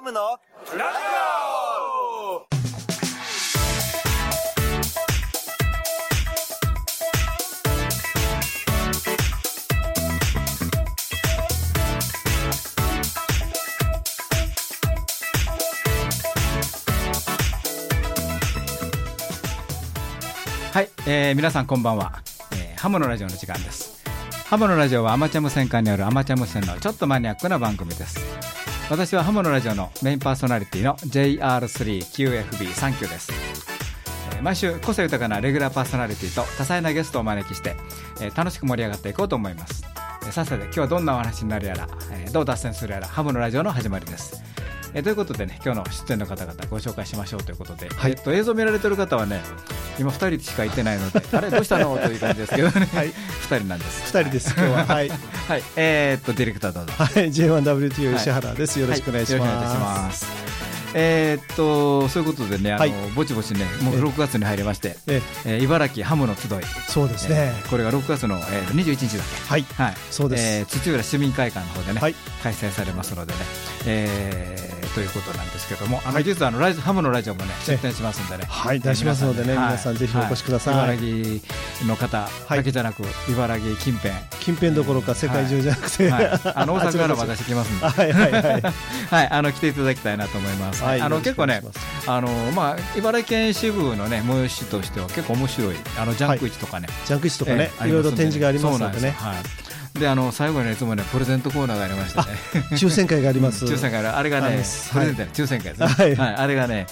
ハムのラジオはい、えー、皆さんこんばんは、えー、ハムのラジオの時間です。ハムのラジオはアマチュア無線化によるアマチュア無線のちょっとマニアックな番組です。私はハモのラジオのメインパーソナリティの JR3QFB3 級です。毎週個性豊かなレギュラーパーソナリティと多彩なゲストをお招きして、楽しく盛り上がっていこうと思います、さっさと今日はどんなお話になるやら、どう脱線するやらハムのラジオの始まりです。えーということでね今日の出演の方々ご紹介しましょうということで、はい。えっと映像見られてる方はね今2人しかいてないので あれどうしたの？という感じですけどね、はい。2人なんです。二人です今日は。はい。はい。えーっとディレクターどうぞ。はい。J1WTO 石原です、よろしくお願いします,、はいよろしくお願いいたします。えーっとそういうことでねあの、はいぼちぼちねもう6月に入りまして、ええ。ー茨城ハムの集い。そうですね、えーこれが6月の、えー、21日だっはい。け、はい。そうです。えー土浦市民会館の方でね、はい。開催されますのでね、えーということなんですけども、あのはい実はあのラジハムのラジオもね出展しますんでね、はい出しますのでねはい。皆さんぜひお越しください。は茨城の方だけじゃなく、茨城近辺、近辺どころか世界中じゃなくて、はい、あの 大阪から私来ますんで、はいはい あの来ていただきたいなと思います。はいあの結構ねあのまあ茨城県支部のね催しとしては結構面白いあのジャンク市とかね、ジャンク市とかね、えーいろいろ展示がありますのでね。であの最後にねいつもねプレゼントコーナーがありましてね。抽選会があります。抽選会あれがねプレゼントや抽選会ですね。はい。はいあれがね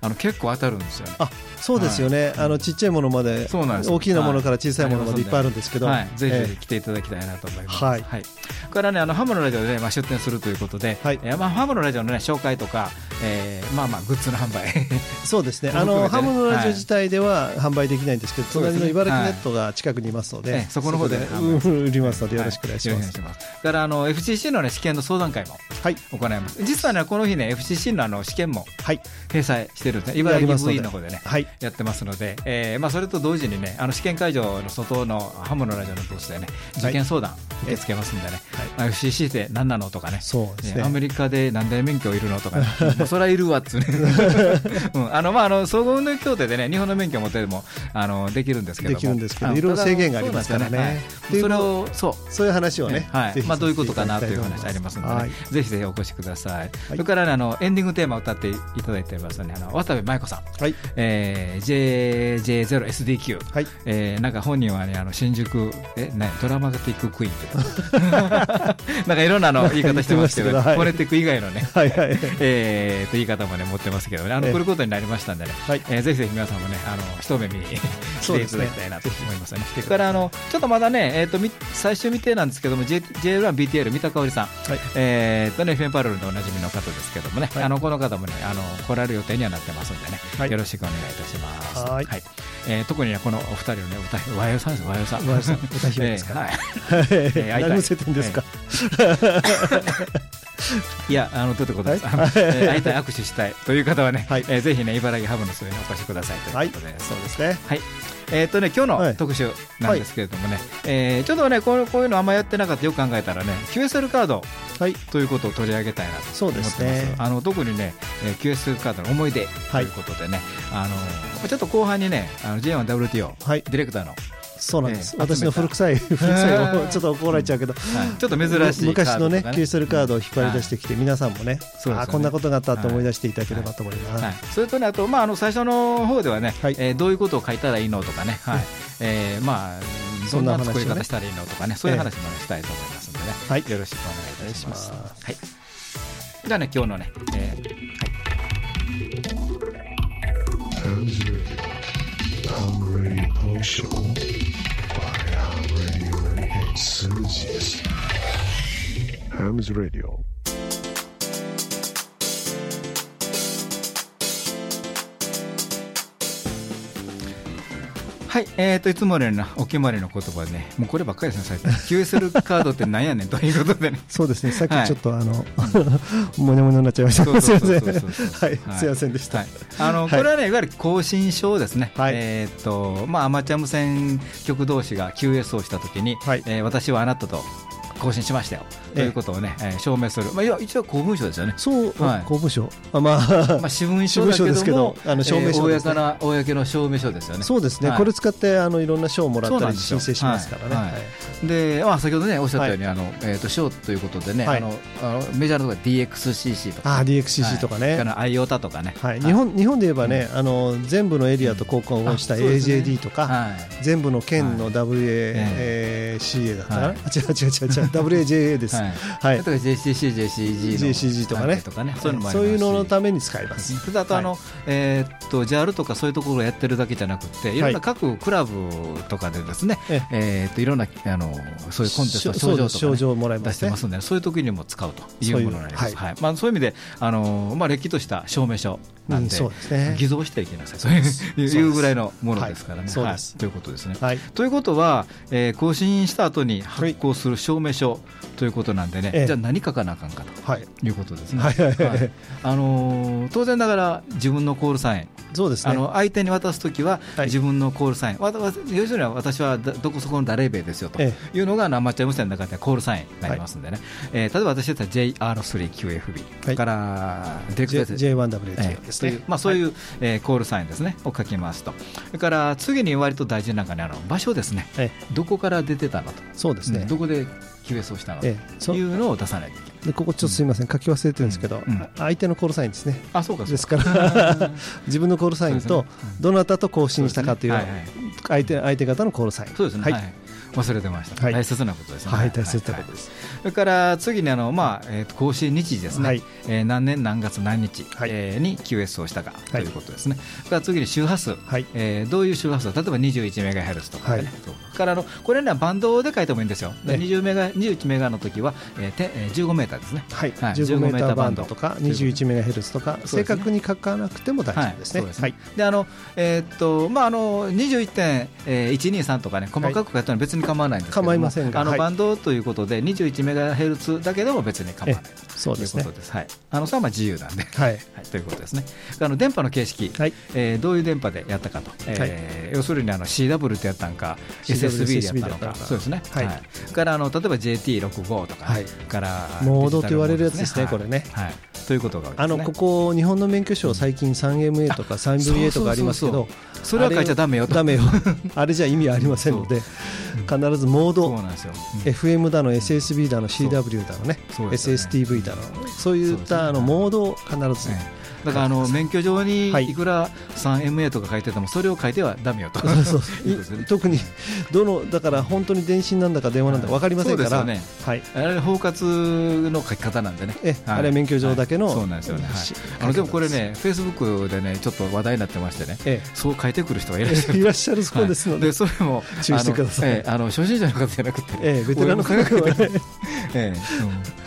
あの結構当たるんですよね。あそうですよね、あのちっちゃいものまでそうなんです大きなものから小さいものまでいっぱいあるんですけど、はい、ぜひぜひえ来ていただきたいなと思います。はい。これからね、あのハムのラジオで、ね、まあ出展するということで、はい。えーまあハムのラジオのね紹介とか、えーまあまあグッズの販売。ー そうですね、あのハムのラジオ自体では販売できないんですけど、隣の茨城ネットが近くにいますので、ええそこの方でね売りますので、よろしくお願いします。はい。だからあの FCC のね試験の相談会もはい、行います。実はねこの日ね FCC のあの試験もはい、閉鎖してるんですね。茨城 V の方でね。はい、やってますので、えーまあ、それと同時にね、あの試験会場の外のハムのラジオのブースでね、受験相談受け付けますんでね、まあ FCC って何なのとかね、そうですね。アメリカで何台免許いるのとかね、それはいるわっつうね、うん、あのまああの総合運動協定でね、日本の免許を持ってでもあのできるんですけども、できるんですけどいろいろ制限がありますからね。それを、そう。そういう話をね、はい。まあ、どういうことかなという話ありますので、ね。はい。ぜひぜひお越しください、それから、ね、あのエンディングテーマを歌っていただいてますねあの渡部舞子さん、はい、えー、JJ0SDQ、はい、えーなんか本人はね、あの新宿、え、ね、ドラマティッククイーンって、なんかいろんなあの言い方してますけど、はい。フォネティック以外のね、はい、はい、えーと言い方もね、持ってますけどね、あのええ。来ることになりましたんでね、はい。えーぜひぜひ皆さんもね、あの一目見に来ていただきたいなと思いますね。それからあのちょっとまだね、えーとみ最終未定なんですけども、J- J1BTL 三田香織さん、はい。えーとね、フェンパロールでおなじみの方ですけどもね、はい。あのこの方もね、あの来られる予定にはなってますんでね、はい。よろしくお願いいたします。はい。えー特にね、このお二人のね、歌、和洋さんです、和洋さん。和洋さん歌姫ですか。ら えーはい。何見せてんですか、いや、あの、ということです。はい。会いたい、握手したいという方はね、はい。えーぜひね、茨城ハブの数にお越しくださいということで、そうですね。はい。えっ、とね、今日はい。の特集なんですけれどもね、えーちょっとねこう、こういうのあんまやってなかったよく考えたらね、QSL カードはい。ということを取り上げたいなと思ってます。す。ねあの特にね、えー QSL カードの思い出ということでね、あのちょっと後半にね、あの J1WTO、はい。ディレクターの、そうなんです、ええ。私の古臭い 古臭いをちょっと怒られちゃうけど、はい。ちょっと珍しい昔のねカードとか QSL カードを引っ張り出してきて、皆さんもねね。あーこんなことがあったと思い出していただければと思います、はい、それとね、あと、まあ、あの最初の方ではね、はい。えーどういうことを書いたらいいのとかね、はい。えーまあ、どんなそんな話をね作り方したらいいのとかね、そういう話も、ねしたいと思いますのでね、はい。よろしくお願いいたします。はい、じゃあね、今日のね、えー Radio Show by Ham Synthesis. Hams Radio. はい、えー、といつものようなお決まりの言葉でね、もうこればっかりですね、最近、QSL カードってなんやねんということでね。そうですね。さっはい。きちょっとあの、もにょもにょになっちゃいました。すいそうそうません。はいすいませんでした、はい、あのはい。これはね、いわゆる更新証ですね、はい。えーっとまあ、アマチュア無線局同士が QS をしたときに、はい。えー私はあなたと更新しましたよということをね、えー証明する、まあ、いや一応公文書ですよね。そう、はい。公文書。あまあ、まあ、私文書ですけどあの証明書ね。えー公の証明書ですよね。そうですね、はい。これ使ってあのいろんな賞をもらったり申請しますからね。はい。はい。で、まあ、先ほどね、おっしゃったように、あのえー、と賞ということでね、はい。あのあのメジャーのところ DXCC とか、DXCC とかね、あのアイオタとかね、はい、日本日本で言えばね、あの全部のエリアと交換をした AJD とか、はい。全部の県のは WACA だったかな、違う違う違う WAJA です。はい。はい。あとは JCC、JCG とかね。とかね、そういうのののために使います。それとあとあの、えーっと JAL とかそういうところがやってるだけじゃなくて、い。ろんな各クラブとかでですね、ええ。ーっといろんなあのそういうコンテストし賞状とか、賞ね、状をもらいますね。出してま。すので、そういう時にも使うというものになります。はい。まあそういう意味であのまあれっきとした証明書なんうんで。偽造してはいけない。そういいうぐらいのものですからね。はい。そうです。はいということですね。はい。ということは、えー更新した後に発行する証明書ということなんでね、ええ。じゃあ何書かなあかんかとはい。いうことですね。はい。はい。はいはいあのー当然ながら自分のコールサイン、そうですね。あの相手に渡すときははい。自分のコールサイン、わわ要するには私はだどこそこの誰兵ですよとえいうのがあのアマチュア無線の中ではコールサインになりますんでね、えー例えば私だったら JR3QFB、はい。からデク J- ター J1W ええ。というですね。まあ、そういう、えーコールサインですね、を書きますと、それから次に割と大事なのが、ね、あの場所ですね、え。どこから出てたのと、そうですね。うん。どこで QS をしたのというのを出さないといけない。でここちょっとすみません。書き忘れてるんですけど、相手のコールサインですね。あそうかですから 自分のコールサインとどなたと更新したかという相手相手方のコールサイン。そうですね、はい。はい忘れてました、はい。大切なことですね。はい、大切なことです。それから次にあの、まあえーと更新日時ですね、はい。えー何年何月何日、はい。えーに QS をしたかとはい。いうことですね、それから次に周波数、はい。えーどういう周波数、例えば21メガヘルツとか。ね、はい。それからあのこれにはバンドで書いてもいいんですよ、でね。20メガ21メガの時は、えーてえー15メーターですね。はい、はい。15メーターバンド15とかメーターバンド。21メガヘルツとか、正確に書かなくても大丈夫ですね。はい、そうですであのえーっとまああの21.123とかね細かく書いたのは別に構わないんですけども、構いませんあのバンドということで21メガヘルツだけでも別に構わない。えそうですね。ということ。です。はい。あのそれはまあ自由なんで。はい、はい、ということですね。あの電波の形式、はい、えーどういう電波でやったかと、えー要するにあの CW ってやったんか、SSB でやったのか、そうですね。はい。からあの例えば JT65 とか、はい。からモードと言われるやつですねはいこれね。はい。ということがあのここ日本の免許証最近 3MA とか 3VA とかありますけど、それは書いちゃダメよと。ダメよ。あれじゃ意味ありませんので、必必ずモード、FM だの SSB だの CW だのね SSTV だのそういったあのモードを必ず、ねだからあの免許上にはい。いくら 3MA とか書いててもそれを書いてはダメよと。そうそう いう特にどのだから本当に電信なんだか電話なんだか分かりませんから、ね。はい。あれ包括の書き方なんでね。えはい。あれは免許証だけの、はい。そうなんですよね。あのでもこれね、フェイスブックでね、ちょっと話題になってましてね、えそう書いてくる人がいらっしゃえる。いらっしゃるそうですので、はい。それも注意してください。あのええあの初心者の方じゃなくて。ね、ええベテランの方俺もはね。ええ。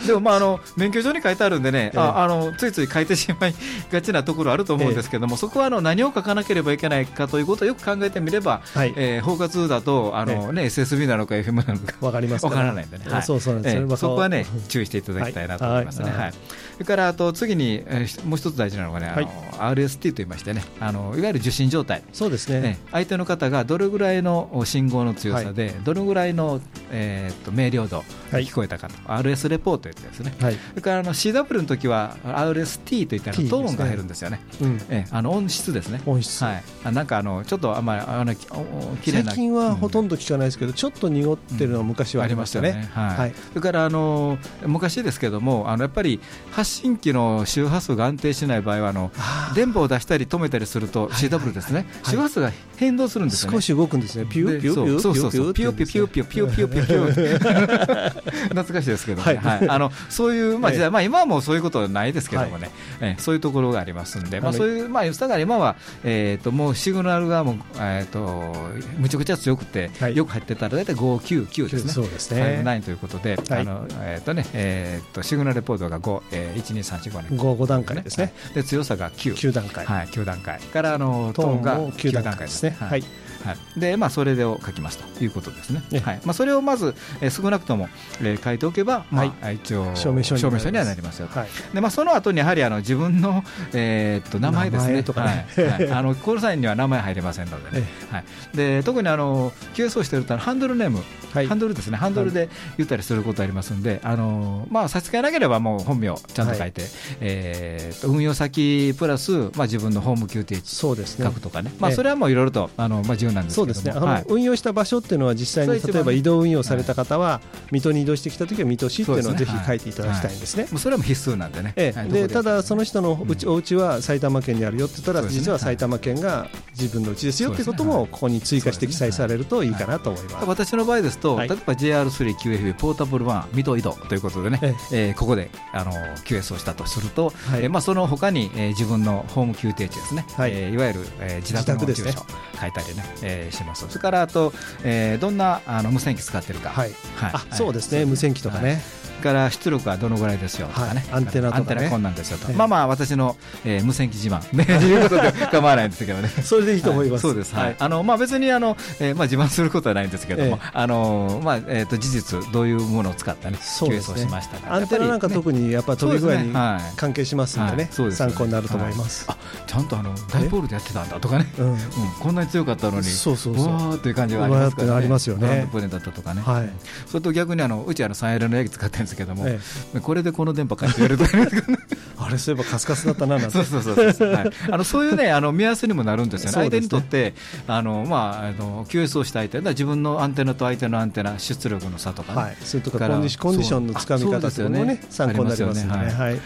うん。でもまああの免許証に書いてあるんでね、ええ。ああのついつい書いてしまいがちなところあると思うんですけども、そこはあの何を書かなければいけないかということをよく考えてみれば、はい。えー包括だとあの、ね SSB なのか FM なのか分かりますわからないんでね、はい。そうそうなんですええ。そこはね注意していただきたいなと思いますね。はいそれからあと次に、えーもう一つ大事なのがね、あの RST と言いましてね、あのいわゆる受信状態。そうですね、ね、相手の方がどれぐらいの信号の強さで、どのぐらいの、えーっと明瞭度はい。聞こえたかと、RS レポートというやつですね、はい。それからあの CW の時は RST といったらトーンが入るんですよね、うん、ええあの音質ですね、音質、はい、あなんかあのちょっとあんまりあのきおお綺麗な。最近はほとんんど聞かないですけど、ちょっと濁ってるのは昔はありましたね。はい。はい。それからあの昔ですけどもあのやっぱり発信機の周波数が安定しない場合はあの電波を出したり止めたりすると CW ですね、はい。周波数が変動するんですよね。少し動くんですね、ピューピューピューそうそうそう。ピューピューピューピューピューピューピューピューピューピュー。懐かしいですけどね、はい。はい。あのそういう、まあ、ええ。時代、まあ、今はもうそういうことはないですけどもね、ええそういうところがありますんで、まあ、はいそういう、まあ、だから今は、えー、ともうシグナルがもう、えー、とむちゃくちゃ強くて、はい。よく入ってたら大体599ですね。そうですね。59ということで、はい。あのえーとねえー、とシグナルレポートが5、えー、12345ね5、5段階ですね。はいで強さが9、9段階。はい、9段階からあのトトーンがも9 9段段階ですすね。ははいい。はい、で、まあ、それを書きますということですね、えはい。まあ、それをまず、えー少なくとも、えー書いておけば、まあ一応証明書にはなりますよと、はい。でまあ、その後にやはりあの自分の、えーっと名前ですね。とかね。はい。はい。あのコールサインには名前入れませんので。ね、はい、で特にあの QS をしているとハンドルネーム、はい。ハンドルですね。ハンドルで言ったりすることありますんで、あのまあ、差し支えなければもう本名ちゃんと書いて、えーっと運用先プラス、まあ、自分のホーム QTH そうですね。書くとかね、まあ、ええ。それはもういろいろとあの、まあ、自由なんですそうですね、あのはい運用した場所っていうのは実際に例えば移動運用された方は水戸に移動してきたときは水戸市っていうのをぜひ書いていただきたいんですね。もうそれは必須なんでね、ええ。でただ、その人のうちうん。お家は埼玉県にあるよって言ったら、実は埼玉県が自分の家ですよっていうこともここに追加して記載されるといいかなと思います。私の場合ですと、はい。例えば JR3QFB ポータブル1水戸移動ということでね、ええ。ーここであの QS をしたとすると、はい。えーまあ、その他に、えー自分のホーム QT 値ですね、はい。いえーいわゆる、えー自宅の住所書いたりね、えーします。それからあと、えーどんなあの無線機使ってるか、はい。はい。あそうですね、無線機とかね、から出力はどのぐらい。ですよとかね、はいアンテナとかね。アンテナこんなんですよと、ええ。まあまあ私の、えー無線機自慢。ねいうことで構わないんですけどね。それでいいと思います。はそうです、はい。はい。あのまあ、別にあの、えーまあ、自慢することはないんですけども、ええ。あのまあえー、と事実、どういうものを使ったね、そうです QS をねしましたかアンテナなんか特にやっぱ飛び具合に関係しますんでね。参考になると思います。あちゃんとあのダイポールでやってたんだとかね、うん。うん、こんなに強かったのに、そうそうそう。わーっていう感じがありますからね、ありますよね。グランドプレーンだったとかね、はい。それと逆にあのうちあの 3L のヤギ使ってですけども、えこれでこの電波かって言われるとありますけどね。あれそういえばカスカスだったななんて。そうそうそうそう、はい、あのそういうねあの目安にもなるんですよね、相手にとってあの、まあ、あの QS をした相手自分のアンテナと相手のアンテナ、出力の差とかね、はい、それとかコンディシコンディションのつかみ方というのもねそう参考になりますんでね。ありますよねはい。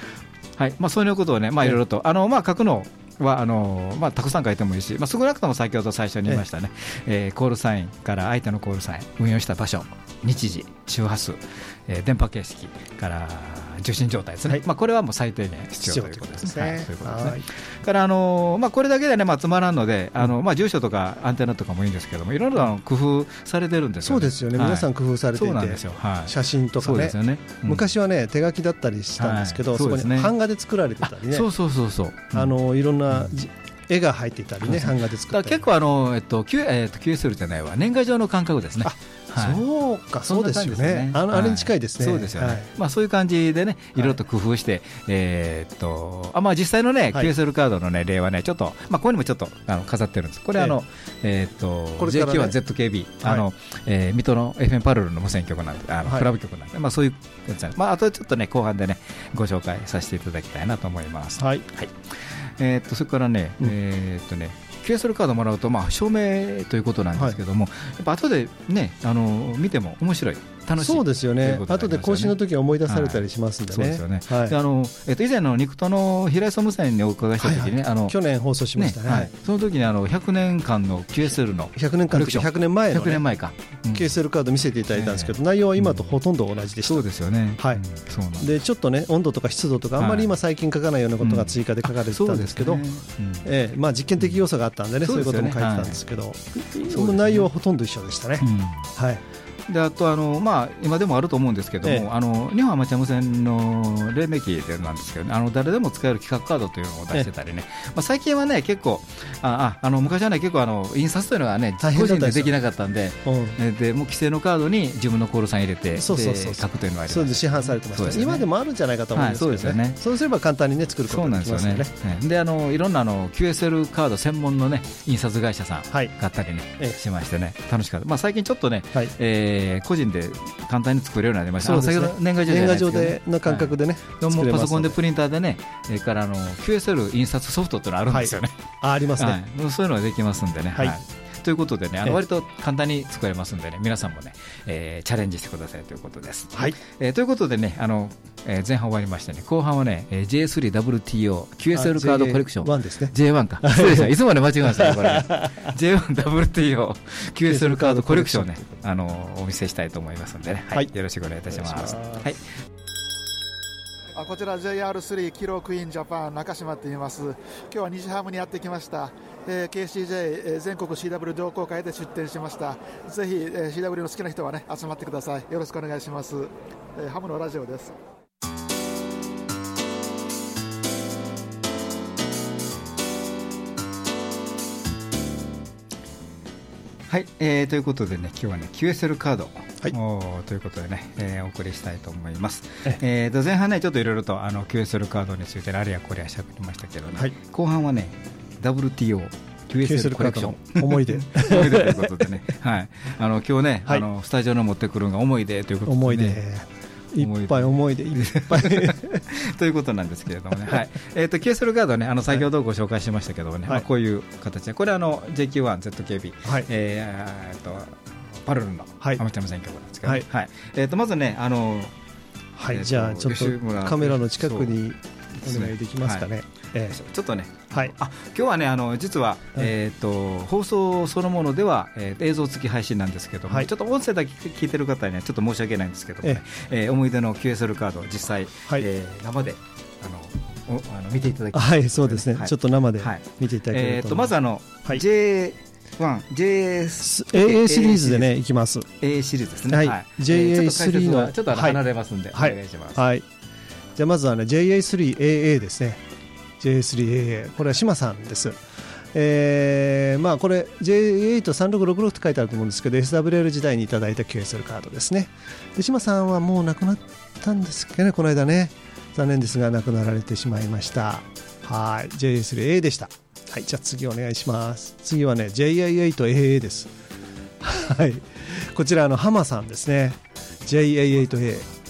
はい。まあ、そういうことをね、まあ、いろいろと、あのまあ、書くのはあの、まあ、たくさん書いてもいいし、まあ、少なくとも先ほど最初に言いましたね、えーコールサインから相手のコールサイン、運用した場所、日時、周波数、えー電波形式から受信状態ですね、はい。まあ、これはもう最低限必要ということですすね。はいからあのまあ、これだけでは、ねまあ、つまらんので、あのまあ、住所とかアンテナとかもいいんですけども、いろいろあの工夫されてるんですよね。そうですよね、はい。皆さん工夫されていて写真とかね。昔はね手書きだったりしたんですけど、そこに版画で作られてたりね。そうそうそうそう、あのいろんなじ絵が入っていたりね版画で作った結構あの、えっと Q えっと、QSL じゃないわ年賀状の感覚ですね。あはい。そうかそうですよね。あの、はい。あれに近いですね。そうですよね、はい。まあ、そういう感じでね、い。ろいろと工夫して、えーっとあまあ、実際のね、はい。QSL カードの、ね、例はね、ちょっと、まあ、ここにもちょっとあの飾ってるんです、これ、あのえーっと JQ は ZKB、はい。あのえー水戸の FM パルルの無線局なんで、あのはい。クラブ局なんで、まあ、そういうやつなんでまあ、あとちょっとね、後半でね、ご紹介させていただきたいなと思います。はいえーっとそれからね、うん。えーっとね QSL カードもらうと、まあ、証明ということなんですけども、やっぱ後でね、あの見ても面白い、楽しい。そうですよね。ことで更新の時は思い出されたりしますんでね。ですよね。はい。であのえっと以前の肉との平井総務線にお伺いした時にね、あの去年放送しましたね、はい、その時にあの100年間の QSL の100年間の時100年前の、100年ね、前か、うん。KSL カード見せていただいたんですけど、内容は今とほとんど同じでした、そうですよね。はい。うん。そうなんでちょっとね温度とか湿度とかあんまり今最近書かないようなことが追加で書かれてたんですけど、ええ。まあ、実験的要素があったんでね、そういうことも書いてたんですけど、そうですね。内容はほとんど一緒でしたね。うん。はい、であとあの、まあ、今でもあると思うんですけども、ええ。あの日本アマチュア無線の黎明期でなんですけど、ね、あの誰でも使える企画カードというのを出してたりね、まあ、最近はね結構あああの昔はね結構あの印刷というのがね大変個人でできなかったんでうん。えでもう規制のカードに自分のコールさん入れてそうそうそう。で書くというのがありそうまです市販されてました、ね。今でもあるんじゃないかと思うんですけどね,、はいそうですよね。そうすれば簡単に、ね、作ることそうがなんですよね。でよね。ねであのいろんなあの QSL カード専門のね印刷会社さんはい。があったりね、ええ。しましてね。楽しかった、まあ、最近ちょっとね、はい。えー個人で簡単に作れるようになりました。ね。先ほど年賀状じゃですけどね。での感覚でね、でも作れますのパソコンで。プリンターでね、それからあの QSL 印刷ソフトってのあるんですよね。あありますね、はい。そういうのができますんでね。はいということでね、あええの割と簡単に作れますんでね、皆さんもね、えーチャレンジしてくださいということです。はいえーということでね、あのえー前半終わりましてね、後半はね、えー J3WTO、QSL カードコレクション。1ですね。J1 か。失礼しました。いつまで間違えましたね、これね。J1WTO、QSL カードコレクションをね、あの、お見せしたいと思いますんでね、ははいい。よろしくお願いいたしますはい。あこちら JR3 キロクイーンジャパン中島って言います。今日は西ハムにやってきました、えー KCJ、えー全国 CW 同好会で出展しました。ぜひ、えー CW の好きな人はね集まってください。よろしくお願いします、えーハムのラジオです。はい、えー、ということでね、今日はね、QSL カード、はい。ということでね、えーお送りしたいと思います。ええ。ーと前半ね、ちょっといろいろとあの QSL カードについて、あれやこれやしゃべりましたけどね、はい。後半はね、WTO、QSL コレクション。の思い出。思い出ということでね、はい、あの今日ね、はい。あのスタジオの持ってくるのが思い出ということで、ね、思い出いっぱい思い出。いっぱいということなんですけれどもね、はい。えー、と QSL カードね、あの先ほどご紹介しましたけどもね、はい。まあ、こういう形で、これあの JQ1ZKB、はい。えーえーとパルルのはい。アマチュア無線局なんですけど、ね。はい。えー、とまずね、あのはい、じゃあちょっとカメラの近くにお願いできますかね。えちょっとね、えはい、あ今日はね、あの実は、えー、と放送そのものでは、えー映像付き配信なんですけども、はい。ちょっと音声だけ聞いてる方にはちょっと申し訳ないんですけどもね、えー思い出の QSL カードを実際、はい。えー生であのおあの見ていただきあはい、そうですね、はい。ちょっと生ではい。見ていただけえー、ると思います。とまずあの、はい。J1、JS AA シリーズでね、いきます。A シリーズですね、はい。えー JA3 ちょっと解説はのちょっと離れますんで、はい。お願いします。はい。じゃあまずはね JA3AA ですね。J3AA これは島さんです。えーまあこれ J83666 って書いてあると思うんですけど SWL 時代にいただいた QSL カードですね。で島さんはもう亡くなったんですけどねこの間ね残念ですが亡くなられてしまいました。はい JA3A でした。はいじゃあ次お願いします。次はね JA8AA です。はいこちらあの浜さんですね。JA8A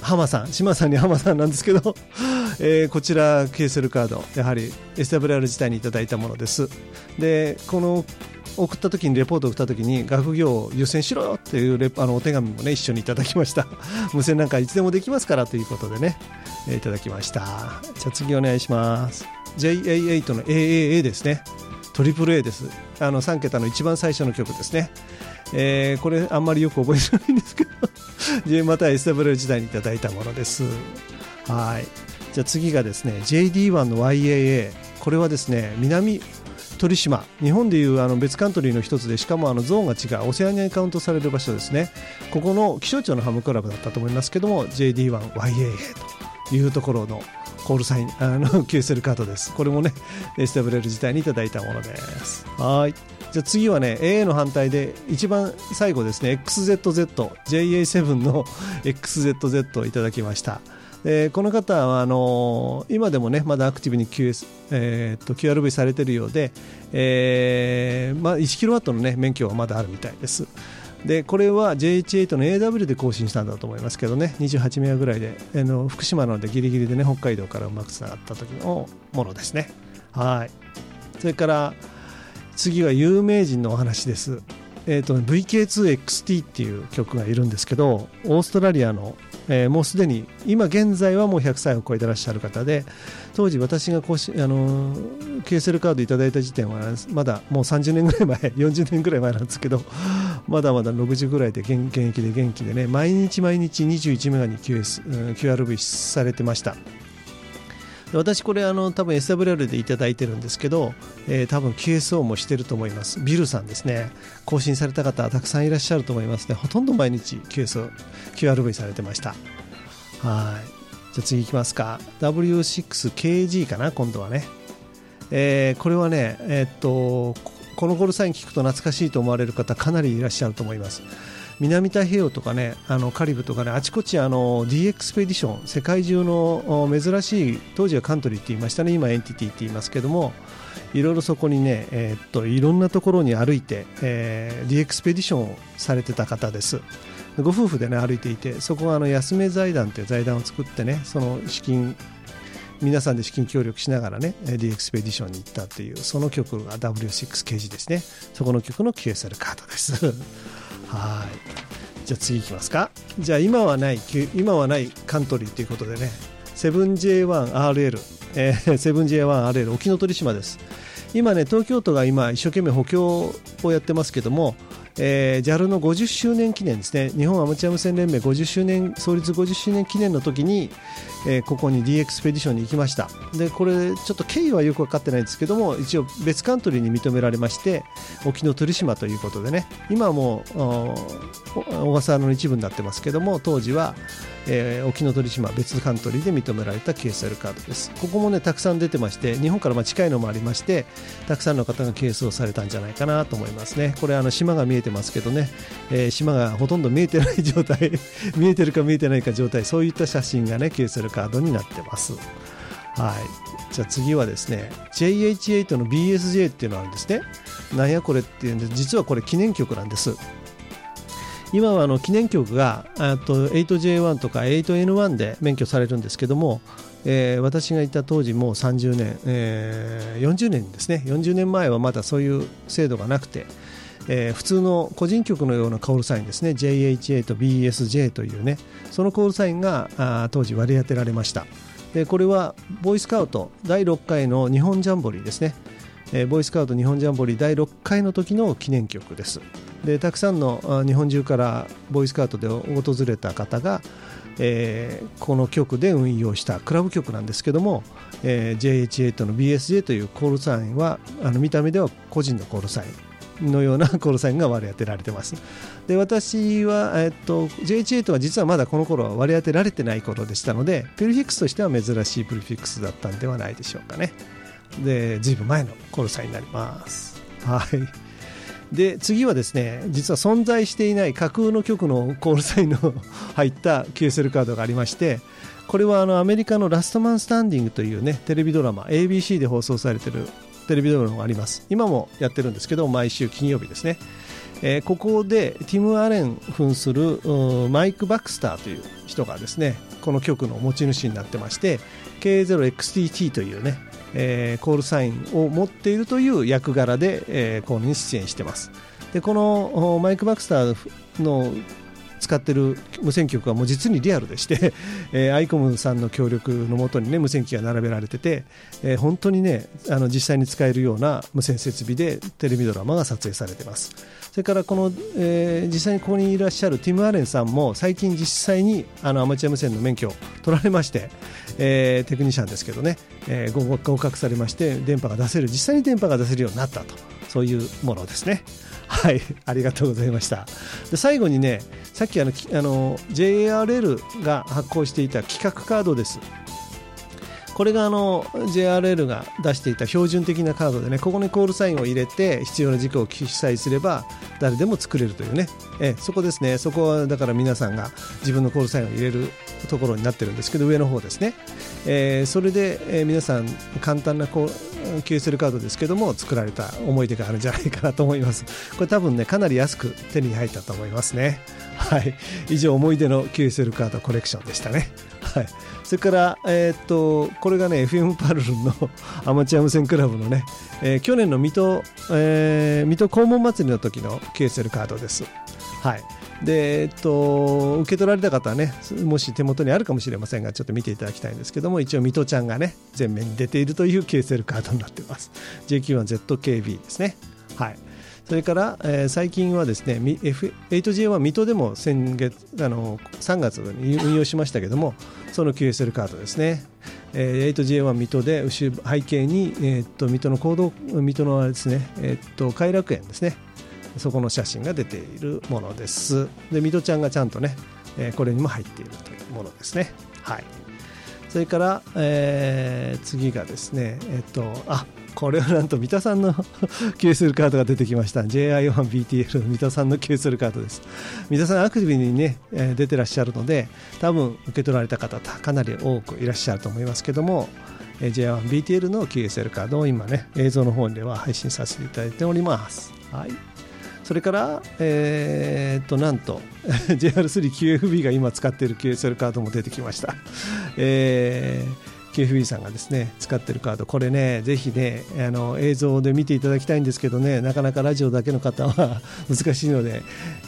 浜さん、島さんに浜さんなんですけど、えーこちら KSL カードやはり SWR 自体にいただいたものです。でこの送った時にレポートを送った時に学業を優先しろよっていうレあのお手紙もね一緒にいただきました。無線なんかいつでもできますからということでね、えーいただきました。じゃあ次お願いします。JA8 の AAA ですね。トリプル A です。あの3桁の一番最初の曲ですね。えーこれあんまりよく覚えてないんですけど。J また SWL 時代にいただいたものです。はい。じゃあ次がですね JD1 の YAA これはですね南鳥島。日本でいうあの別カントリーの一つでしかもあのゾーンが違う。オセアニアにカウントされる場所ですね。ここの気象庁のハムクラブだったと思いますけども JD1YAA というところのコールサインあの QSL カードです。これもね SWL 自体にいただいたものです。はい。じゃあ次はね AA の反対で一番最後ですね。XZZ JA7 の XZZ をいただきました。この方はあのー今でもねまだアクティブに QS、えーっと QRV されているようで、えーまあ、1kW の、ね、免許はまだあるみたいです。でこれは JH8 の AW で更新したんだと思いますけどね。28メガぐらいであの福島なのでギリギリでね北海道からうまくつながった時のものですね。はい。それから次は有名人のお話です。えー、と VK2XT っていう曲がいるんですけどオーストラリアの、えーもうすでに今現在はもう100歳を超えてらっしゃる方で当時私がこうし、あのー KSL カードいただいた時点はまだもう30年ぐらい前 40年ぐらい前なんですけどまだまだ60ぐらいで現役で元気でね毎日毎日21メガに QS うん QRV されてました。私これあの多分 SWL でいただいてるんですけど、えー多分 QSO もしてると思います。ビルさんですね。更新された方たくさんいらっしゃると思いますね。ほとんど毎日 QSO QRV されてました。はい。じゃあ次いきますか。W6KG かな今度はね。えーこれはねえーっとこのコールサイン聞くと懐かしいと思われる方かなりいらっしゃると思います。南太平洋とかねあのカリブとかねあちこちあの D エクスペディション世界中の珍しい当時はカントリーって言いましたね今エンティティって言いますけどもいろいろそこにね、えーっといろんなところに歩いて、えー、D エクスペディションをされてた方です。ご夫婦でね歩いていてそこはあの安め財団という財団を作ってねその資金皆さんで資金協力しながらね D エクスペディションに行ったっていうその曲が W6KG ですね。そこの曲の QSL カードです。はい。じゃあ次いきますか。じゃあ今はない今はないカントリーということでね。7J1RL、えー、7J1RL 沖ノ鳥島です。今ね東京都が今一生懸命補強をやってますけどもえー JAL の50周年記念ですね。日本アマチュア無線連盟50周年創立50周年記念の時に、えーここに D エクスペディションに行きました。でこれちょっと経緯はよく分かってないんですけども一応別カントリーに認められまして沖ノ鳥島ということでね。今はもう小笠原の一部になってますけども当時は、えー沖ノ鳥島別カントリーで認められた QSL カードです。ここもねたくさん出てまして日本からまあ近いのもありましてたくさんの方がケースをされたんじゃないかなと思いますね。これあの島が見えてますけどね、えー島がほとんど見えてない状態 見えてるか見えてないか状態そういった写真がね QSL カードになってます。はい。じゃあ次はですね JH8 の BSJ っていうのがあるんですね。なんやこれっていうんで実はこれ記念曲なんです。今はあの記念曲がと 8J1 とか 8N1 で免許されるんですけども、えー私がいた当時もう30年、えー40年ですね。40年前はまだそういう制度がなくて、えー普通の個人局のようなコールサインですね。JHA と BSJ というね。そのコールサインがあ当時割り当てられました。でこれはボーイスカウト第6回の日本ジャンボリーですね。えーボーイスカウト日本ジャンボリー第6回の時の記念曲です。でたくさんの日本中からボーイスカウトで訪れた方が、えーこの曲で運用したクラブ曲なんですけども、えー JH8 の BSJ というコールサインはあの見た目では個人のコールサイン。のようなコールサインが割り当てられてます。で私は、えっと JH8 は実はまだこの頃は割り当てられてない頃でしたのでプリフィックスとしては珍しいプリフィックスだったんではないでしょうかね。でずいぶん前のコールサインになります。はい。で次はですね実は存在していない架空の曲のコールサインの入った QSL カードがありましてこれはあのアメリカの「ラストマン・スタンディング」というねテレビドラマ ABC で放送されてるテレビドラマがあります。今もやってるんですけど毎週金曜日ですね。えーここでティム・アレン扮するマイク・バクスターという人がですねこの曲の持ち主になってまして K0XTT というね、えーコールサインを持っているという役柄で、えーここに出演してます。でこのマイク・バクスターの使ってる無線局はもう実にリアルでして、えーアイコムさんの協力のもとにね無線機が並べられてて、えー本当にねあの実際に使えるような無線設備でテレビドラマが撮影されています。それからこの、えー実際にここにいらっしゃるティム・アレンさんも最近実際にあのアマチュア無線の免許を取られまして、えーテクニシャンですけどね、えー合合格されまして電波が出せる実際に電波が出せるようになったと。そういうものですね。はい。ありがとうございました。で最後にねさっきあのあの JRL が発行していた企画カードです。これがあの JRL が出していた標準的なカードでねここにコールサインを入れて必要な事項を記載すれば誰でも作れるというね。えそこですね。そこはだから皆さんが自分のコールサインを入れるところになってるんですけど上の方ですね、えそれで、え皆さん簡単なこう QSL カードですけども作られた思い出があるんじゃないかなと思います。これ多分ねかなり安く手に入ったと思いますね。はい。以上思い出の QSL カードコレクションでしたね。はい。それから、えーっとこれがね FM パルルンのアマチュア無線クラブのね、えー去年の水戸、えー水戸黄門祭りの時の QSL カードです。はい。でえっと、受け取られた方はねもし手元にあるかもしれませんがちょっと見ていただきたいんですけども一応水戸ちゃんがね前面に出ているという KSL カードになっています。JQ1ZKB ですね。はい。それから、えー最近はですね F- 8J は水戸でも先月あの3月に運用しましたけどもその QSL カードですね、えー 8J 水戸で背景に、えーっと水戸の行動水戸のですね、えーっと偕楽園ですね。そこの写真が出ているものです。で、水戸ちゃんがちゃんとね、えーこれにも入っているというものですね。はい。それから、えー次がですね、えっと、あこれはなんと三田さんの QSL カードが出てきました。JI1BTL 三田さんの QSL カードです。三田さんアクティブにね、え出てらっしゃるので、多分受け取られた方かなり多くいらっしゃると思いますけども、え J1BTL の QSL カードを今ね、映像の方では配信させていただいております。はい。それから、えーっとなんと JR3QFB が今使っている QSL カードも出てきました、えー QFB さんがですね使っているカード。これねぜひねあの映像で見ていただきたいんですけどねなかなかラジオだけの方は 難しいので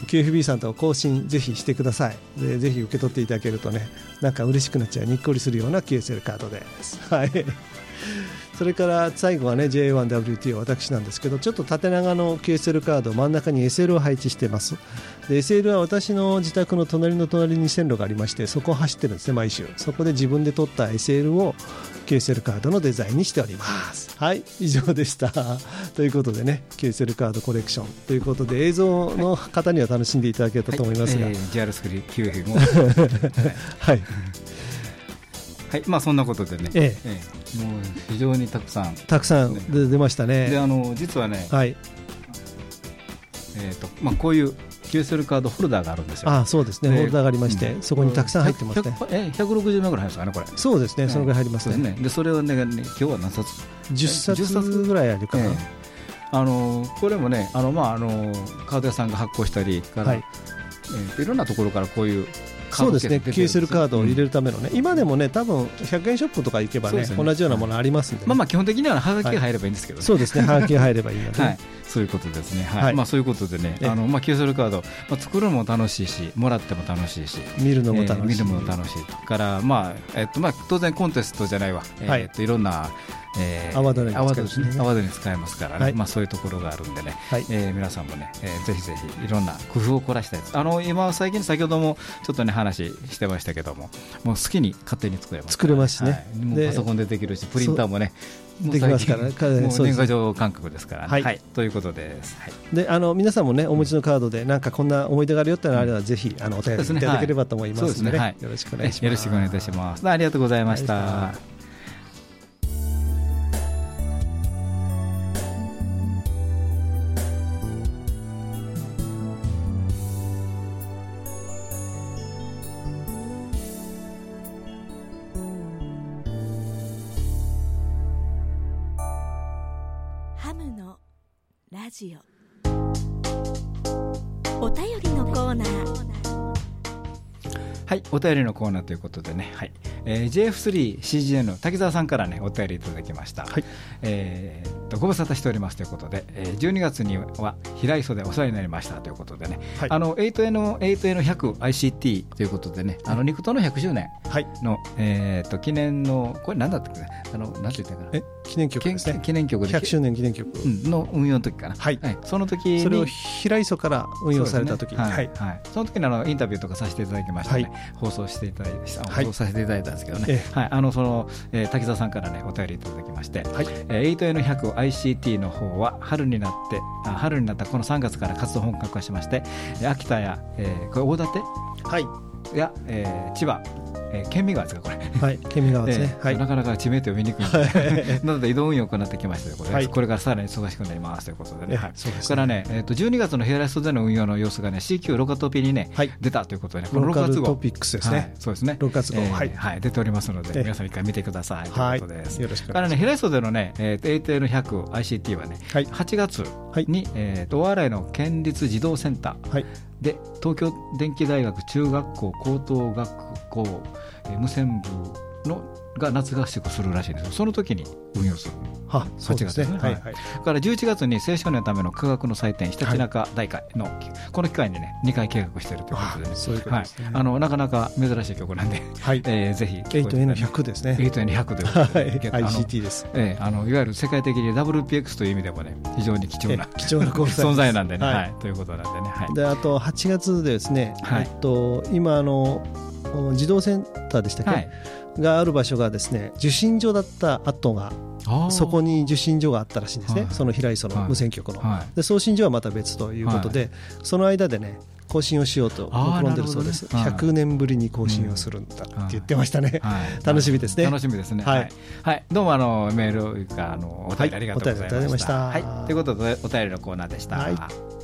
QFB さんと更新ぜひしてください。でぜひ受け取っていただけるとねなんか嬉しくなっちゃうにっこりするような QSL カードです。はい。それから最後はね J1WT は私なんですけどちょっと縦長の QSL カード真ん中に SL を配置してます。で SL は私の自宅の隣の隣に線路がありましてそこを走ってるんですね毎週。そこで自分で撮った SL を QSL カードのデザインにしております。はい以上でした。ということでね QSL カードコレクション。ということで映像の方には楽しんでいただけたと思いますが、はい。えー JR スクリー QF も。はいはいまあそんなことでね、えええもう非常にたくさんたくさんで出ましたねであの実はねはいえーとまあ、こういう QSL カードホルダーがあるんですよ。あそうですね、でホルダーがありまして、うんそこにたくさん入ってますね。100え160名ぐらい入るんですかね、これ。そうですね、そのぐらい入りますね。ね。で、それをね、ね今日は何冊？10 10冊ぐらいあるかな。ええあのこれもね、あのまああのカード屋さんが発行したりから、はいえーいろんなところからこういうそうですね、ケース出てるん QSL カードを入れるるためのね、今でもね、多分100円ショップとか行けばね、ね。同じようなものありますんでね、まあまあ基本的にははがきが入ればいいんですけどね。そうですね、はがきが入ればいいので、はい、そういうことですね。はい、はい。まあそういうことでね、ええ。あのまあ QSL カード、まあ作るのも楽しいし、もらっても楽しいし。見るのもえー楽し。い。見るのも楽しいと。から、まあえっとまあ、当然コンテストじゃないわ、えーはい。っといろんな、えアワードに使えますね。アワードに使えますからね、はい。まあ、そういうところがあるんでね、はい。えー皆さんもね、えーぜひぜひいろんな工夫を凝らしたいです。あの今最近先ほどもちょっとね話してましたけどももう好きに勝手に作れます作れますしね。はい。もうでパソコンでできるしプリンターもねできますから最近。もうかそうです。年賀状感覚ですからね、はい。はい。ということです、はい。であの皆さんもね、お持ちのカードで、なんかこんな思い出があるよってのがあれば、ぜひあのお便りいただければと思いますので、はい。よろしくお願いします。よろしくお願いいたします。ありがとうございました、ジオ。お便りのコーナー。はい、お便りのコーナーということでね、はい。えー、JF3CGN 滝沢さんからね、お便りいただきました。はい。えとご無沙汰しておりますということで、えー、12月には平磯でお世話になりました。ということでね、はい。あの 8N、8N100ICT ということでね、あの肉との100周年はい、の、えーっと記念の、これなんだったっけね、あのなんて言ったかな、え？記念曲ですね、記念曲で。100周年記念曲、うんの運用の時かな、はい。その時に。それを平磯から運用された時に、ね。はい。はい。はい。その時にあのインタビューとかさせていただきまして、ね。はい。放送していただいて、はい。放送させていただいたんですけどね、えはい、あのその、えー滝沢さんからねお便りいただきまして、はい。えー 8N100ICT の方は春になってあ春になったこの3月から活動本格化しましてえー秋田や、えーこれ大館はい、や、えー千葉、えー県民川ですかこれ。はい、県民川ですね、はい。えーな、かなか知名度読みにくいので、なので移動運用を行ってきましたということで、はい。これからさらに忙しくなりますということでね、えはい。それからね、えー、と12月のヘアライストでの運用の様子がね、CQ ロカトピにね、はい。出たということでね、この6ローカル月号、トピックスですはい。ね、そうですね、6月号。えーはい。はい、出ておりますので、え皆さん一回見てくださいとはいいうことです。よろしくおからね、ヘライストでのね、えー、ATN100ICT はね、はい。8月はい。に、えー、と大洗の県立児童センター、はい。で東京電機大学中学校高等学校、えー無線部のが夏合宿するらしいんです。よその時に運用する。はそうですね、8月はい、から11月に青少年のための科学の祭典ひたちなか大会の、この機会にね2回計画しているということでね。あそういうことですね。はい、あのなかなか珍しい曲なんで、はい、えーぜひ聞こえて 8N100 ですね、8N100 ということはい、で、ICT です。ええあのいわゆる世界的に WPX という意味でもね非常に貴重なえ貴重な存在なんでね、はい。はい。ということなんでね、はい、であと8月でですね、はい。えっと、今あのお児童センターでしたっけ、はい、がある場所がですね受信所だった後がそこに受信所があったらしいんですね、はい。その平磯の無線局の、はい。で送信所はまた別ということで、その間でね更新をしようと目論んでるそうです、ね。はい。100年ぶりに更新をするんだって言ってましたね、はい、楽しみですね。楽しみですね。はい。はい、はい。どうもあのメールかあのお便りありがとうございました。はい。お便りいただきました。はい、ということでお便りのコーナーでした。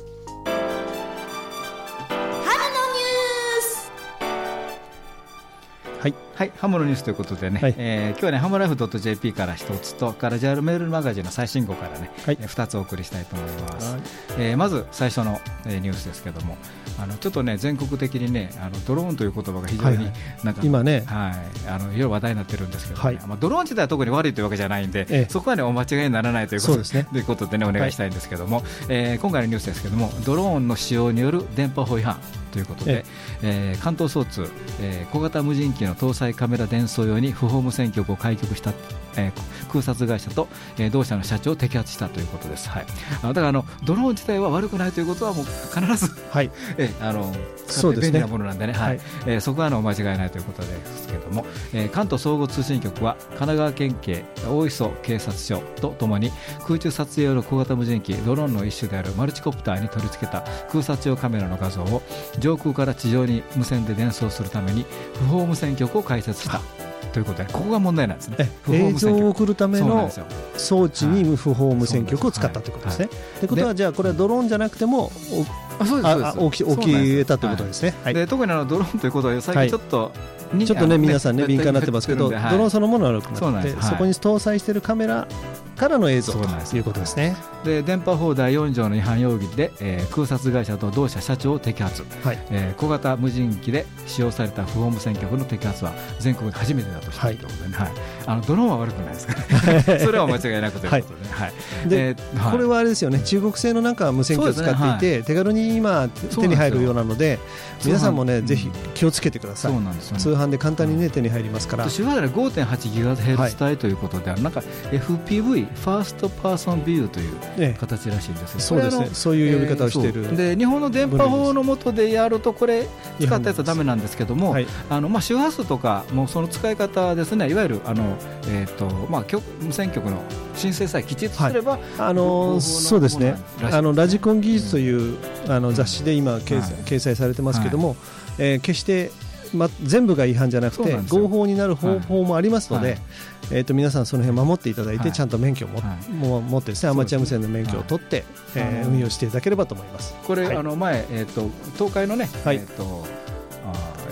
はい。はいはい、ハムのニュースということでね、はい。えー今日はね、ハムライフ .jp から一つと、から JAL メールマガジンの最新号からね、はい。えー二つお送りしたいと思います。はい。えーまず最初の、えーニュースですけども、あのちょっとね、全国的にね、あのドローンという言葉が非常にはいはい。なんか、今ね。はい、あのいろいろ話題になってるんですけど、ね。はい。まあ、ドローン自体は特に悪いというわけじゃないんで、ええ。そこはね、お間違いにならないということですね。ということでね、お願いしたいんですけども、えー今回のニュースですけども、ドローンの使用による電波法違反ということで、えー関東総通、えー小型無人機の搭載カメラ伝送用に不法無線局を開局した、えー空撮会社と、えー同社の社長を摘発したということです。はい、あのだからあのドローン自体は悪くないということはもう必ずはい。ええあのそうですね。使って便利なものなんでね、はい。はい。えーそこはあのお間違いないということですけれども、えー関東総合通信局は神奈川県警大磯警察署とともに空中撮影用の小型無人機ドローンの一種であるマルチコプターに取り付けた空撮用カメラの画像を上空から地上に無線で伝送するために不法無線局を開設したということでここが問題なんですね。映像を送るための装置に不法無線局を使ったということですね。ってことはじゃあこれはドローンじゃなくてもあそうおああ起き起き得たということですね。はい。で特にあのドローンということは最はい。近ちょっと、にちょっとね皆さんね敏感になってますけど、ドはいローンそのものは悪くなってそこに搭載しているカメラからの映像。ということですね。で電波法第4条の違反容疑で、えー空撮会社と同社社長を摘発、はい。えー小型無人機で使用された不法無線局の摘発は全国で初めてだとしてい。るということで、ね。はい。あのドローンは悪くないですから、ね、それは間違いなくということで、ね。はい。でこれはあれですよね。中国製のなんか無線機を使っていて、手軽に今手に入るようなので皆さんもねぜひ気をつけてください。そうなんですよね。通販で簡単にね手に入りますから。周波数で5.8ギガヘルツ帯ということで、あのなんか FPV ファーストパーソンビューというね形らしいんですよそうですね。そういう呼び方をしていえーで日本の電波法の下でやるとこれ使ったやつはダメなんですけども、はい。あのまあ周波数とかもうその使い方ですね。いわゆるあのえっ、とまあ局無線局の申請さえきちっとすれば、あのそうですね。あのラジコン技術というあの雑誌で今掲載,、はい掲載されてますけども、えー決して、ま、全部が違反じゃなくて合法になる方法もありますので、はい。えー、と皆さんその辺守っていただいて、はい。ちゃんと免許をも、はい。も持ってですねアマチュア無線の免許を取って、えー運用していただければと思います。これ、はい。あの前、えー、と東海のね、はい。えーと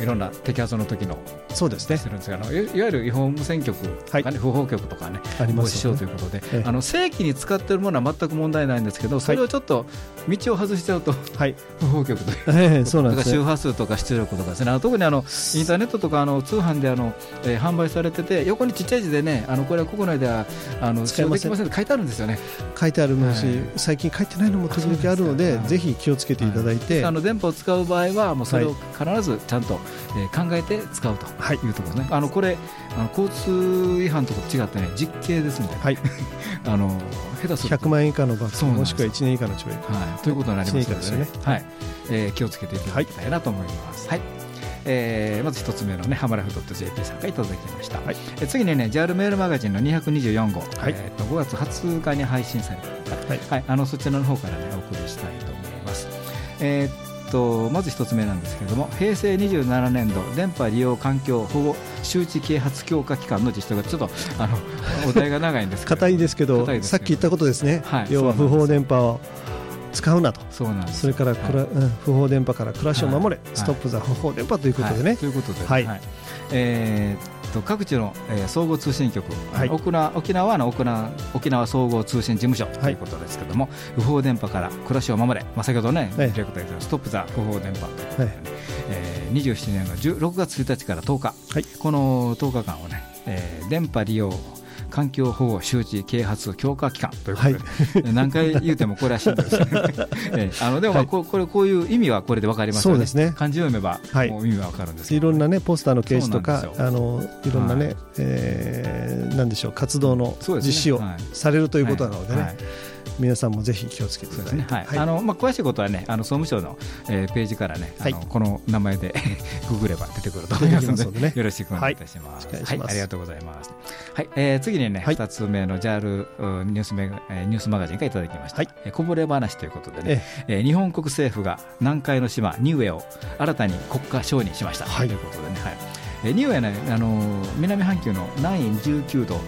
いろんな摘発の時のそうですね。してるんですがあのいいわゆる違法無線局とかね、不法局とかねありま防止しようということで、ええ。あの正規に使っているものは全く問題ないんですけど、それをちょっと道を外しちゃうと、はい、不法局という。えーそうなんですね。周波数とか出力とかですね、特にあのインターネットとかあの通販であの、えー販売されてて、横にちっちゃい字でね、あのこれは国内ではあの使用できませんって書いてあるんですよね。書いてあるもし、はい。最近書いてないのも時々あるのでぜひ気をつけていただいて、あの電波を使う場合は、もうそれを必ずちゃんと、えー考えて使うとはい。いうところですね。あのこれあの交通違反とかと違ってね、実刑ですみたいな。はい、あの下手すると。100万円以下の罰そうなんです。もしくは1年以下の懲役。はい、ということになりますので,、一年以下ですよね。はい。えー気をつけていただきたいなと思います。はい。えーまず一つ目のね、ハマラフ .jp さんからいただきました。はい。えー次にね、JAL メールマガジンの224号、はい。えーと5月20日に配信された、はい。はい、あのそちらの方からね、お送りしたいと思います。えーっとまず一つ目なんですけれども、平成27年度電波利用環境保護周知啓発強化機関の実施とか、ちょっとあの お題が長いんですけど、硬いですけどさっき言ったことですね、はい要は不法電波を使うなと。そうなんですそれからくら、うん不法電波から暮らしを守れ、はい。ストップ・ザ・不法電波ということでね、はい。ということで、はい。えーっと各地の、えー総合通信局、はい。沖縄沖縄の沖縄沖縄総合通信事務所ということですけども、不法電波から暮らしを守れ、まあ、先ほどね、はいディレクター言ったストップ・ザ・不法電波ということで、はい。えー27年の10 6月1日から10日、はい。この10日間をね、えー電波利用環境保護周知啓発強化期間ということで、何回言うてもこれはしんどいです。ね、えーあのでも、まあはい。ここれこういう意味はこれで分かりますよね。そうですね。漢字を読めばはい。もう意味は分かるんですけいど、ろんなねポスターの掲示とかあのいろんなね、はい。えーなんでしょう活動の実施をはい。されるということなのでね、はい皆さんもぜひ気をつけていそうですね。ただいて、はい。あのまあ詳しいことはね、あの総務省の、えーページからね、あのはいこの名前で ググれば出てくると思いますので、でねよろしくお願いいたします。はいありがとうございます。はい。えー次にね、はい二つ目の JAL うんニュースメニュースマガジンからいただきました。はいえーこぼれ話ということでね、えー日本国政府が南海の島ニウエを新たに国家承認しました。はいということでね、はい。えーニウエね、あのー南半球の南緯19度。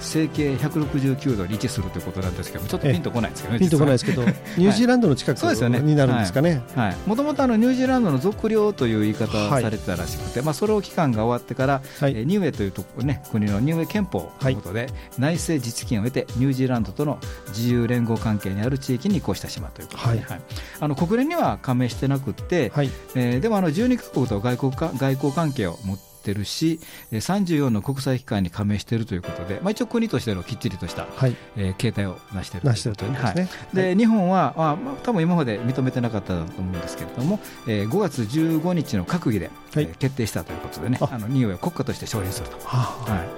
整形169度に位置するということなんですけども、ちょっとピンとこないですけどね、ピンとこないで実すけど、ニュージーランドの近くそうですよねになるんですかね。はもともとニュージーランドの属領という言い方をはい。されてたらしくて、まあ、それを期間が終わってから、はい。えーニウエというとこ、ね、国のニウエ憲法ということで、内政実権を得てニュージーランドとの自由連合関係にある地域に移行した島ということで、はい。あの国連には加盟してなくて、はい、えーでもあの12カ国と外交か外交関係を持ってるし、えー34の国際機関に加盟しているということで、まあ、一応国としてのきっちりとした、はい、えー形態を成しているなしてるということですね。で日本は、あまあ、多分今まで認めてなかったと思うんですけれども、えー5月15日の閣議で、はい。えー決定したということでね、あ。あのニウエを国家として承認すると。はい。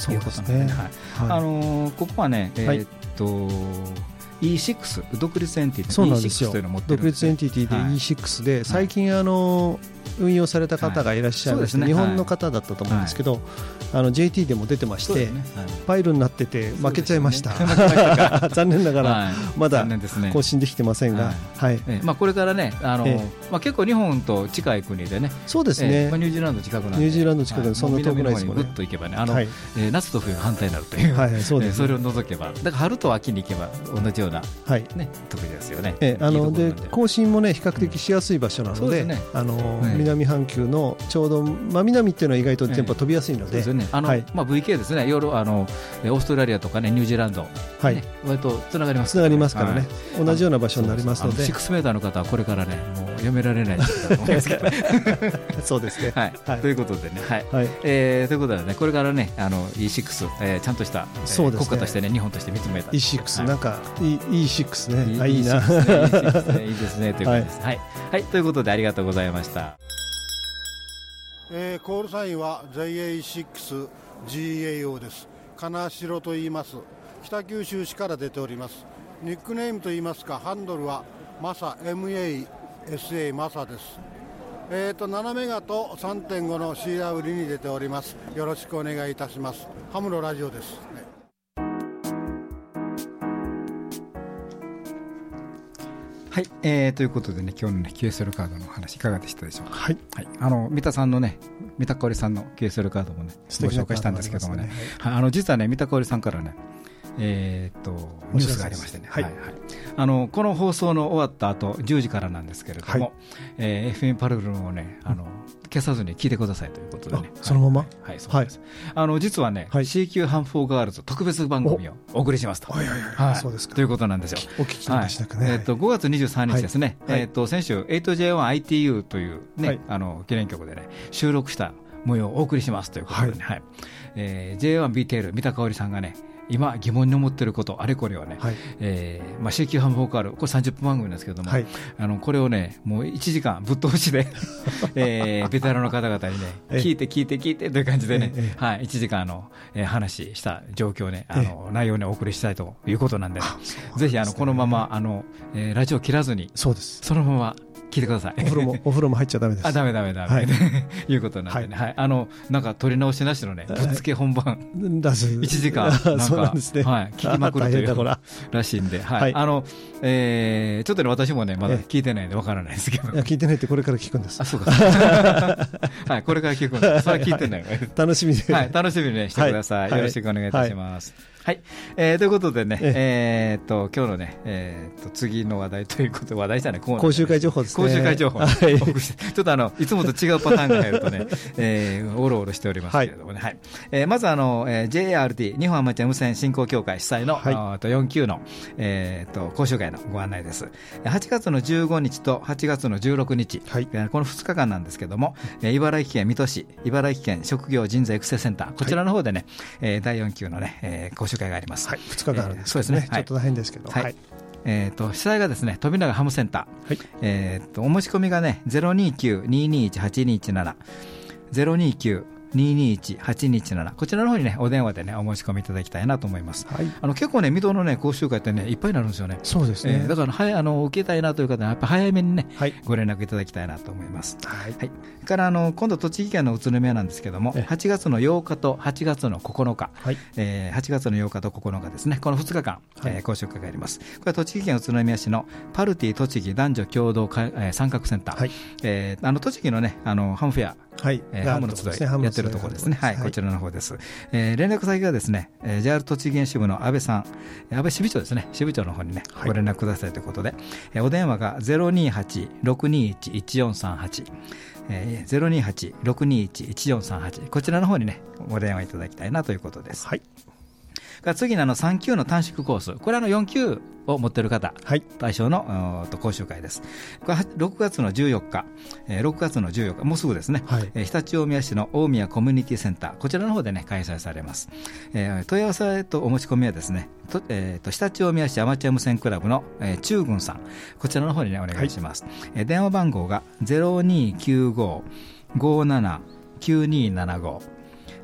そうですね。いうことなんでねはい。はい。あのーここはね、えはい。ーっと E6 独立エンティティそうなんです E6 よというのを持ってる独立エンティティではい。E6 で最近あの運用された方がいらっしゃいまして日本の方だったと思うんですけどあの JT でも出てましてそうですねはい。ファイルになってて 負けちゃいました。残念ながらはい。まだ更新できてませんがはい。ええ。まあ、これからねあの、えまあ、結構日本と近い国でね。そうですね。ええ。まあ、ニュージーランド近くなんで。ニュージーランド近くではい。そんな遠くないですもんね。と行けばねあの、はい。えー夏と冬が反対になるという、はいそうですそれを除けばだから春と秋に行けば同じような、はい。ね、時ですよね。ええあので。更新もね比較的しやすい場所なのであのええ南半球のちょうど真南っていうのは意外と電波飛びやすいので。あの、はい。まあ VK ですね。ヨーロあのえーオーストラリアとかねニュージーランド、はい。ね、割とつながりますつながりますからね。はい。同じような場所になりますので。シックスメーターの方はこれからねもう読められないと思いますけど。そうですね。はい、はい。ということでね。はい。はい。えーということでね、これからね、あの E6、えーちゃんとした、えーそうですね。国家としてね、日本として認めた。E6 はい。なんか E- E6 ね。あいいな。ですね。いいですね。いいですね。ということです。はい、はい、ということでありがとうございました。えーコールサインは JA6GAO です。金城と言います。北九州市から出ております。ニックネームと言いますかハンドルはマサ MASA マサです。えーと7メガと3.5の CW に出ております。よろしくお願いいたします。ハムのラジオです、はい、えー、ということでね、今日のね、QSL カードのお話いかがでしたでしょうか？はい。はい、あの三田さんのね、三田香織さんの QSL カードもね、ご紹介したんですけどもね。カードあります、はい、あの実はね、三田香織さんからね、えーっとニュースがありましてね、はい。はいはい。あのこの放送の終わった後10時からなんですけれども、はい。えー FM パルルンをねあの消さずに聞いてくださいということでね。あ、そのまま？はい、はいそうです、あの実はね、はい。CQ ハンフォーガールズ特別番組をお。送りしますと。はいそうですか。ということなんですよ。お聞きにしたくね。はい。えっと5月23日ですね、はい。えっと先週 8J1ITU という、ねはい。あの記念曲でね収録した模様をお送りしますということでね、はい。えー J1BTL 三田香織さんがね今疑問に思っていることあれこれをね、はい。えーまあ、ーカールこれ30分番組なんですけれども、はい。あのこれをねもう1時間ぶっ通しで、えーベテランの方々にねええ。聞いて聞いて聞いてという感じでね、はい、1時間あの、えー話した状況をねあの、内容をねお送りしたいということなんで、ぜひあのこのままあの、えーラジオ切らずにそうです。そのまま聞いてください。お風呂も お風呂も入っちゃダメですあ、ダメダメダメ。はい い、うことなんでね。はい。あの、なんか取り直しなしのね、ぶっつけ本番、出す1時間、そうなんか、ですねはい、聞きまくるというららしいんで、はい。はいあの、えー、ちょっとね、私もね、まだええ聞いてないんでわからないですけどい。や聞いてないってこれから聞くんですあ、そうか。はい、これから聞くんで、それは聞いてない。楽しみではい、楽しみにね、してくださいよろしくお願いいたします。はい、えーということでね、ええ。ーっと、今日のね、えーっと、次の話題ということ、話題じゃない、講習会情報ですね。講習会情報、ちょっとあの、いつもと違うパターンが入るとね、えー、おろおろしておりますけれどもね、はい。えーまずあの、えー JART、日本アマチュア無線振興協会主催の、はい。と4級の、えーっと、講習会のご案内です。8月の15日と8月の16日、はい。えーこの2日間なんですけども、えー茨城県水戸市、茨城県職業人材育成センター、こちらの方でね、えー第4級のね、えー講習会があります。はい2日間あるんですけどえーそうですね。ちょっと大変ですけど。はい。はい。えー、と主催がですね富永ハムセンター、はい。えー、とお申し込みがね029-221-8217 029 221-8217こちらの方にねお電話でねお申し込みいただきたいなと思います。はい。あの結構ね水戸のね講習会ってねいっぱいになるんですよね。そうですね。えーだからはいあの受けたいなという方はやっぱ早めにね、はい。ご連絡いただきたいなと思います。はい。はい、からあの今度栃木県の宇都宮なんですけどもえ8月の8日と8月の9日、はい。えー8月の8日と9日ですね。この2日間、はい。えー講習会があります。これは栃木県宇都宮市のパルティ栃木男女共同会、えー参画センター、はい。えーあの栃木のねあのハムフェアはい。えーハムの集いやってるところですね、はいはい。こちらの方です、えー連絡先がですね、えー JR 栃木県支部の安倍さん、えー安倍支部長ですね、支部長の方にね、はい。ご連絡くださいということで、えーお電話が028-621-1438、えー、028-621-1438、こちらの方にね、ご電話いただきたいなということです。はいが次のあの3級の短縮コース、これはあの4級を持ってる方、はい。対象のと講習会です。これは6月の14日、えー6月の14日、もうすぐですね、はい。えー常陸大宮市の大宮コミュニティセンター、こちらの方でね、開催されます。えー問い合わせとお申し込みはですね、とえーと常陸大宮市アマチュア無線クラブの、えー中軍さん、こちらの方にね、お願いします。えー電話番号が0295-579275、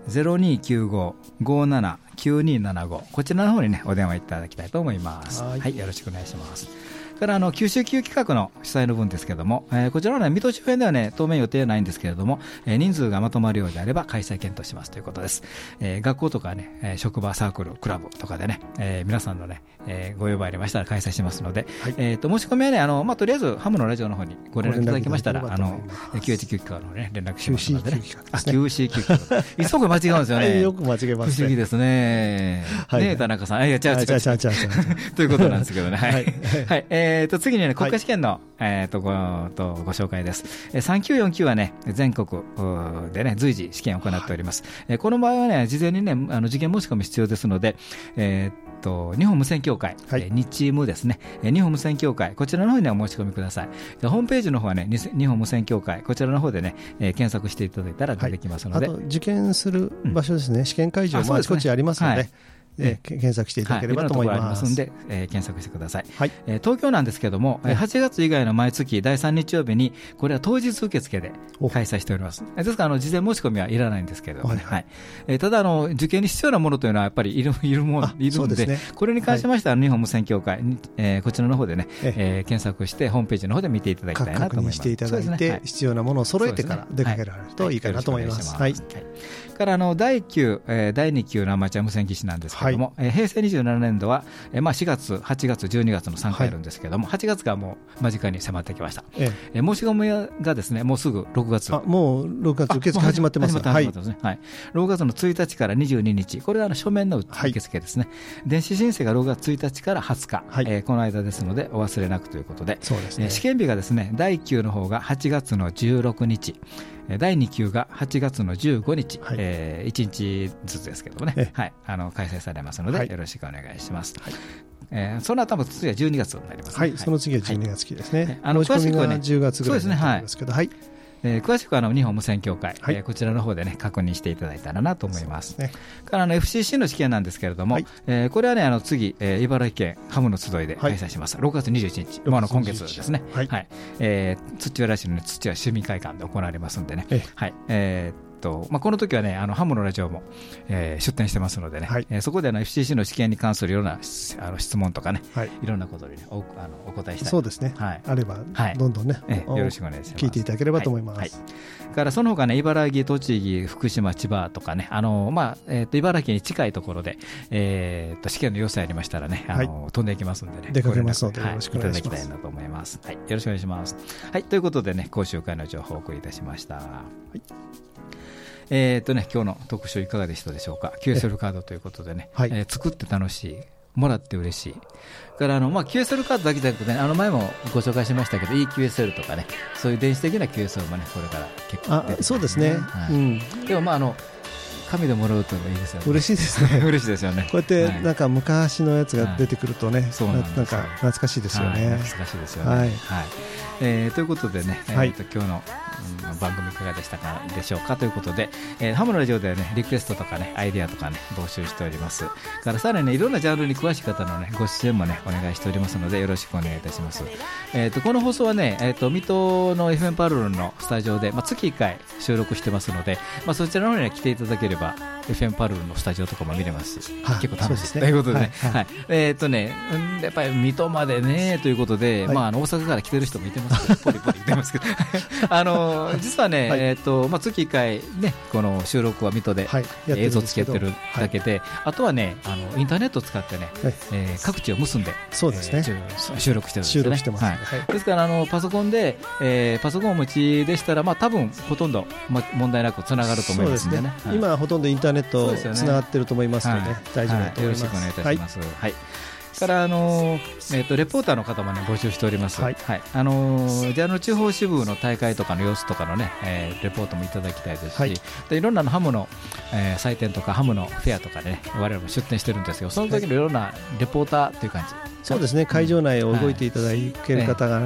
0295-579275こちらの方にねお電話いただきたいと思います。はい。はいよろしくお願いしますからあの九州級企画の主催の分ですけれども、えーこちらは、ね、水戸周辺では、ね、当面予定はないんですけれども、えー人数がまとまるようであれば開催検討しますということです、えー学校とか、ね、えー職場、サークル、クラブとかでね、えー皆さんの、ねえーご要望ありましたら開催しますので、えー、と申し込みは、ねあのまあ、とりあえずハムのラジオの方にご連絡いただきましたら、ごあの QHQ 企画の、ね、連絡しますので、ね、ね QCQ 企画、いつもこれ間違うんですよね。よく間違えますね不思議ですね。はいねえ田中さん。あいや、違う違う違うあ違う違う ということなんですけどね。はい。はいはい。えっと、次にね、国家試験の、えっと、ご、と、ご紹介です。えー3949はね、全国でね、随時試験を行っております。えーこの場合はね、事前にね、あの、受験申し込み必要ですので、えーっと、日本無線協会、は日チームですね、えー日本無線協会、こちらの方にはお申し込みください。でホームページの方はね、に日本無線協会、こちらの方でね、えー検索していただいたら出てきますので、あと受験する場所ですね、試験会場もあちこちありますので、はいえーけ検索していただければと思います。ますんで、えー検索してください、はい。えー東京なんですけども、えー8月以外の毎月第3日曜日に、これは当日受付でお。開催しております。えーですから、あの事前申し込みはいらないんですけれども、はいはい。えーただあの、受験に必要なものというのはやっぱりいるいるもいるんでね。これに関しましては、日本無線協会、えーこちらの方でね、ええ。ー検索して、ホームページの方で見ていただきたいなと確認思います。していただいて、ねはい必要なものを揃えてから出かけられるといいかなと思います。はいからあの第9、えー第2級のアマチュア無線技師なんですけれども、えー平成27年度は、えーまあ、4月、8月、12月の3回あるんですけれども、8月がもう間近に迫ってきました。ええー申し込みがですね、もうすぐ6月。えあもう6月受付始まってます。始まってますね。はい。6月の1日から22日、これはあの書面の受付ですね。電子申請が6月1日から20日、はいえーこの間ですので、お忘れなくということで、そうですねえー試験日がですね、第9の方が8月の16日、えー第2級が8月の15日、はい。え1日ずつですけどもね。ええ、はい、あの開催されますので、はい。よろしくお願いします。えーその後も次は12月になります、ね。はい、その次ははい12月期ですね。はい。あの詳しくはね10月ぐらいになそうですねはいるんですけど、はい。えー詳しくはあの日本無線協会、はいえーこちらの方でね確認していただいたらなと思います。ねからあの FCC の試験なんですけれども、はいえーこれはねあの次、えー茨城県ハムの集いではい開催します。6月21日、もうあの今月ですね。はいえー土浦市の、ね、土浦趣味会館で行われますんでね。ええはい。えーっとまあ、この時はね、あのハムのラジオも、えー出展してますのでね、はいえーそこであの FCC の試験に関するいろんなあの質問とかね、はい。いろんなことに、ね、おあのお答えしたい。そうですね。はいあればはい、どんどんね、ええよろしくお願いします。聞いていただければと思います。はいはいからその他ね、茨城、栃木、福島、千葉とかね、あのまあえー、と茨城に近いところで、えー、と試験の要請ありましたらね、あの飛んでいきますんでね、出かけますのでよろしくお願いしますはいなと思います。はい、よろしくお願いします。はい、ということでね、講習会の情報をお送りいたしました。えーとね、今日の特集いかがでしたでしょうか？QSL カードということでね、はい。えー作って楽しいもらって嬉しい。からあの、まあ、QSL カードだけじゃなくて、ね、あの前もご紹介しましたけど EQSL とかねそういう電子的な QSL もねこれから結構あ出てくるそうですね、はい。うん、でもまああの紙でもらうといいですよね。嬉しいですね。嬉しいですよね。こうやってはい。なんか昔のやつが出てくるとね、そうなんか懐かしいですよはいね。懐かしいですよね。ははいい。えーということでね、はい。えーと今日の、うん番組いかがでしたかでしょうかということで、えーハムのラジオではね、リクエストとかね、アイディアとかね、募集しております。からさらにね、いろんなジャンルに詳しい方のね、ご出演もね、お願いしておりますので、よろしくお願いいたします。えーとこの放送はね、えーと水戸の FM パルルンのスタジオで、まあ、月1回収録してますので、まあ、そちらの方に、ね、来ていただければ、FM パルルンのスタジオとかも見れます。し、はい。結構楽しい。ですね。ということでね、はい。はい。はい。えーっとね、うんやっぱり水戸までねということで、はい。まあ、あの大阪から来てる人もいてますけど、ポリポリ言ってますけど、あの実はね、はい。えーっとまあ、月1回、ね、この収録は水戸で、映像つけてるだけで、あとはねあの、インターネットを使ってね、はいえー各地を結んで、そうですね。えー収収録してるんですよね。収録してますんではい。はい。ですからあのパソコンで、えーパソコンをお持ちでしたら、まあ多分ほとんど、ま、問題なくつながると思いますんでね。はい。今はほとんどインターネットつながってると思いますので、はい。大丈夫だと思います。はい。よろしくお願いいたします。はい。からあのーえっ、とレポーターの方もね募集しております。はい。あのーじゃああの地方支部の大会とかの様子とかのね、えーレポートもいただきたいですし、はい。でいろんなのハムの、えー祭典とかハムのフェアとかでね我々も出展してるんですけど、その時のい。ろんなレポーターっていう感じ。そうですね、会場内を動いていただける方が、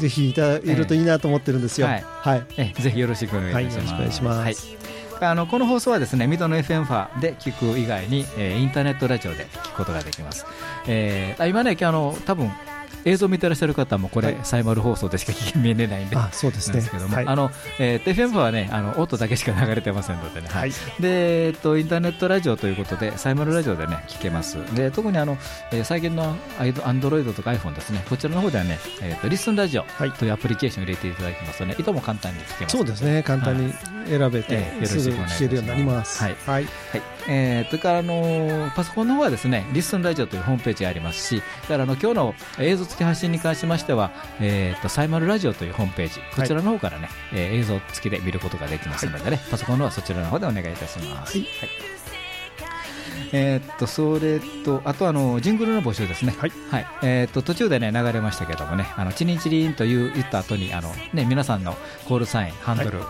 ぜひいたいるといいなと思ってるんですよ。はい。はい、えぜひよろしくお願いします。はいあのこの放送はですね、水戸の FM ファで聞く以外に、えーインターネットラジオで聞くことができます。えーあ今ね、あの多分映像を見てらっしゃる方もこれ、はい。サイマル放送でしか見れないんで。あそうですね。ですけども、はい。あのえー、FM はねあの音だけしか流れてませんのでね、はい。でえっとインターネットラジオということでサイマルラジオでね聞けます。で特にあの、えー最近のアイド Android とか iPhone ですね。こちらの方ではね、えー、とリスンラジオはい。というアプリケーションを入れていただきますとねいとも簡単に聞けますそうですね。簡単に選べて、ええよろしくお願いします。聞けるようになります。はい。はい。はいえー、それから、あのーパソコンの方はですね、リッスンラジオというホームページがありますし、それからあの今日の映像付き発信に関しましては、えー、とサイマルラジオというホームページ、こちらの方からね、えー映像付きで見ることができますのでね、パソコンの方はそちらの方でお願いいたします。はいえーっとそれと、あとあのジングルの募集ですね、はい。えーっと途中で、ね、流れましたけどもね、あのチリンチリンという言った後にあのね皆さんのコールサイン、ハンドル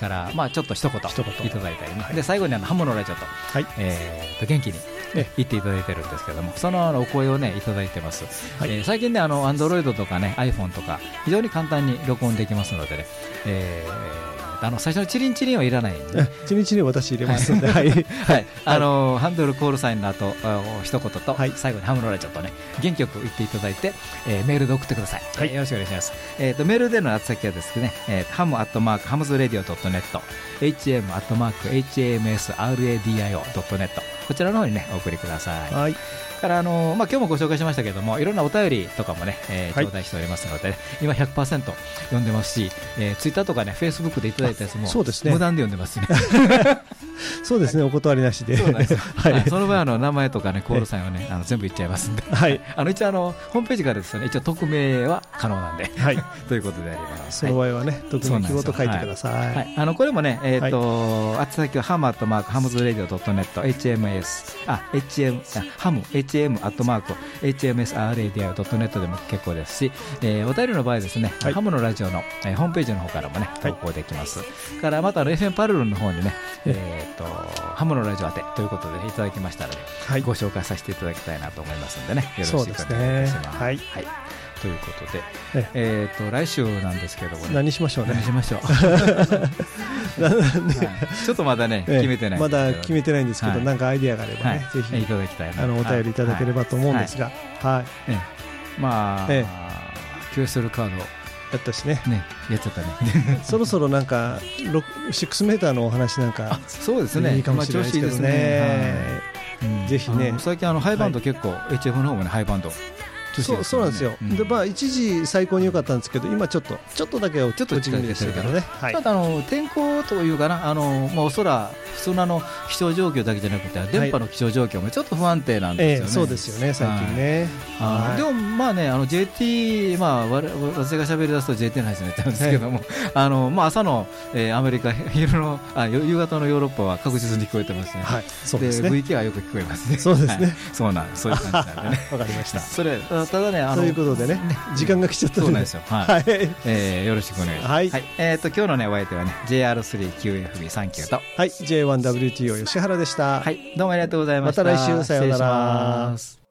から、まあ、ちょっと一言一言。いただいたりね、で最後にあのハモのラジオと、はい。えーっと元気に、ね、言っていただいてるんですけども、そのあのお声を、ね、いただいてます、はい。えー最近ね、あの Android とか、ね、iPhone とか、非常に簡単に録音できますのでね、えーあの最初のチリンチリンはいらないんでね、一日に私入れますので、はい、はい、あのハンドルコールサインの後一言と、はい。最後にハムロラジオとね元気よく言っていただいて、えーメールで送ってください、はい。えーよろしくお願いします、えー、とメールでの宛先はですね、えー、ハムアットマークハムズレディオドットネット HM アットマーク HAMSRADIO.net こちらの方にねお送りください。はい、からあのまあ今日もご紹介しましたけどもいろんなお便りとかもね、えーはい。頂戴しておりますのでね、今100%読んでますし、えー、ツイッターとかねフェイスブックでいただいたやつもそうですね。無断で読んでますね。そうですね、お断りなしで、そ はい。はいその場合あの名前とかねコールサインをねあの全部言っちゃいますんで。はい、あの一応あのホームページからですね一応匿名は可能なんで。はい、ということであります。その場合はね、特に記号と書いてください。はい、はい。あのこれもね、えっ、と、あつ先はハムアットマークハムズレディオドットネット HMS あ HM あハム HM アットマーク HMSRADIO ドットネットでも結構ですし、えーお便りの場合ですね、はい。ハムのラジオの、えーホームページの方からもね投稿できます。からまた FM パルルの方にね、えっ、とハムのラジオ宛てということでいただきましたので、はい。ご紹介させていただきたいなと思いますんでね、よろしくお願いいたします。すね。はいということで、ええ。っ、と来週なんですけどもね。何しましょうね。何。しましょう。ちょっとまだね、ええ。決めてないんまですけど。だ決めてないんですけど、はい。なんかアイディアがあればはい。ね、ぜひいただきたいな。あのお便りいただければと思うんですが。が、はい、ええ。まあ、え QSL カード、やったしね、ね、やっちゃったね。そろそろなんか6 6メーターのお話なんか、そうですね。いいかもしれないですけどね。まあ調子いいですね。はい。うん。ぜひね。最近あのハイバンド結構、HF の方もね、ハイバンド。調子いいそうそうなんですよ、うん。でまあ、一時最高に良かったんですけど、今ちょっと、ちょっとだけ落ちちょっと落ち気味でしたけどね、はい。た、だあの天候というかな、あのまあ、お空、普通のあの気象状況だけじゃなくて、電波の気象状況もちょっと不安定なんえですよね。えそうですよね、最近ね。はい。あでもまあね、あの JT、まあ、我々私が喋り出すと JT の話になっちゃうんですけども、あのまあ、朝の、えーアメリカ、昼のあよ夕方のヨーロッパは確実に聞こえてますね。はい、そうですね。VK はよく聞こえますね。そうですね。はい。そうなんそういう感じなんでね。わかりました。それただね、あのということでね、時間が来ちゃったそうなんですよ。はい。よろしくお願いします。はいえっ、と今日のねお相手はね JR3QFB39 と。はい、J1WTO 吉原でした。はい、どうもありがとうございました。また来週さようなら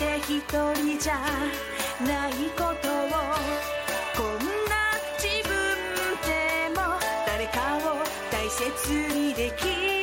て一人じゃないことを。こんな自分でも誰かを大切にできる。